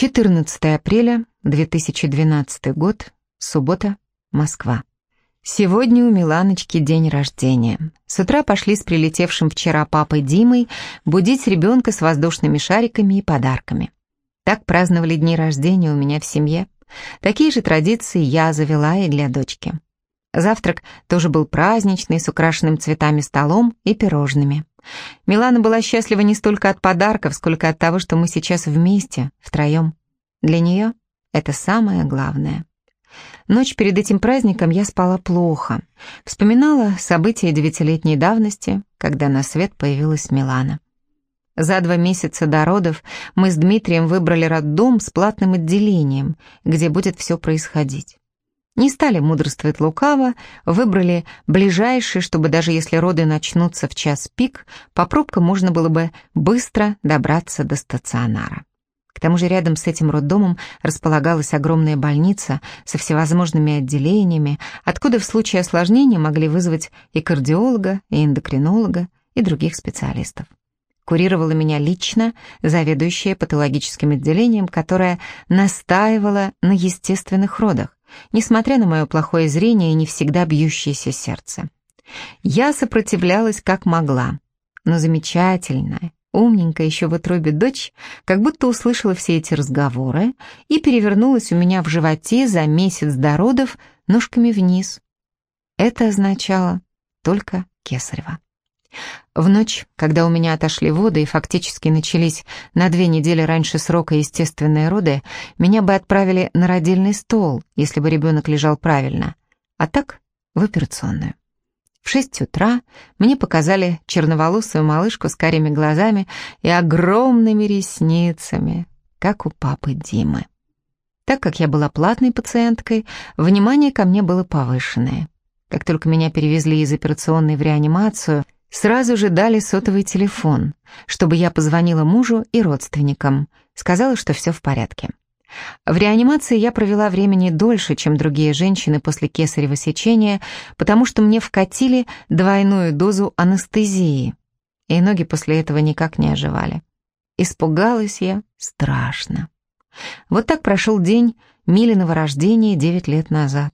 14 апреля 2012 год, суббота, Москва. Сегодня у Миланочки день рождения. С утра пошли с прилетевшим вчера папой Димой будить ребенка с воздушными шариками и подарками. Так праздновали дни рождения у меня в семье. Такие же традиции я завела и для дочки. Завтрак тоже был праздничный, с украшенным цветами столом и пирожными. Милана была счастлива не столько от подарков, сколько от того, что мы сейчас вместе, втроем. Для нее это самое главное. Ночь перед этим праздником я спала плохо. Вспоминала события девятилетней давности, когда на свет появилась Милана. За два месяца до родов мы с Дмитрием выбрали роддом с платным отделением, где будет все происходить. Не стали мудрствовать лукаво, выбрали ближайший, чтобы даже если роды начнутся в час пик, по пробкам можно было бы быстро добраться до стационара. К тому же рядом с этим роддомом располагалась огромная больница со всевозможными отделениями, откуда в случае осложнения могли вызвать и кардиолога, и эндокринолога, и других специалистов. Курировала меня лично заведующая патологическим отделением, которая настаивала на естественных родах, несмотря на мое плохое зрение и не всегда бьющееся сердце. Я сопротивлялась как могла, но замечательная, умненькая еще в утробе дочь, как будто услышала все эти разговоры и перевернулась у меня в животе за месяц до родов ножками вниз. Это означало только кесарево. В ночь, когда у меня отошли воды и фактически начались на две недели раньше срока естественные роды, меня бы отправили на родильный стол, если бы ребенок лежал правильно, а так в операционную. В шесть утра мне показали черноволосую малышку с карими глазами и огромными ресницами, как у папы Димы. Так как я была платной пациенткой, внимание ко мне было повышенное. Как только меня перевезли из операционной в реанимацию – Сразу же дали сотовый телефон, чтобы я позвонила мужу и родственникам. Сказала, что все в порядке. В реанимации я провела времени дольше, чем другие женщины после кесарево сечения, потому что мне вкатили двойную дозу анестезии, и ноги после этого никак не оживали. Испугалась я страшно. Вот так прошел день Милиного рождения девять лет назад.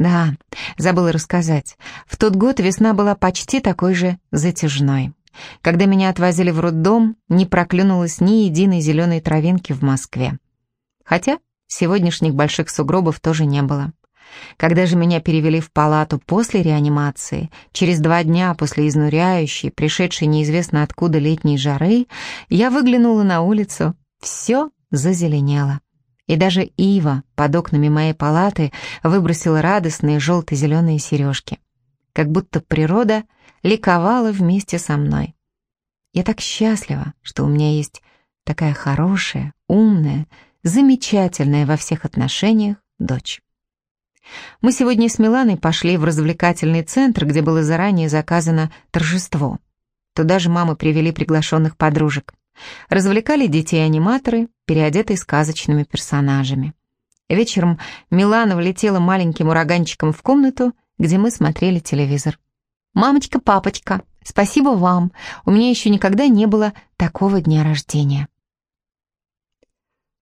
Да, забыла рассказать. В тот год весна была почти такой же затяжной. Когда меня отвозили в роддом, не проклюнулось ни единой зеленой травинки в Москве. Хотя сегодняшних больших сугробов тоже не было. Когда же меня перевели в палату после реанимации, через два дня после изнуряющей, пришедшей неизвестно откуда летней жары, я выглянула на улицу, все зазеленело и даже ива под окнами моей палаты выбросила радостные желто-зеленые сережки. Как будто природа ликовала вместе со мной. Я так счастлива, что у меня есть такая хорошая, умная, замечательная во всех отношениях дочь. Мы сегодня с Миланой пошли в развлекательный центр, где было заранее заказано торжество. Туда же мамы привели приглашенных подружек. Развлекали детей аниматоры, переодетые сказочными персонажами. Вечером Милана влетела маленьким ураганчиком в комнату, где мы смотрели телевизор. «Мамочка, папочка, спасибо вам, у меня еще никогда не было такого дня рождения».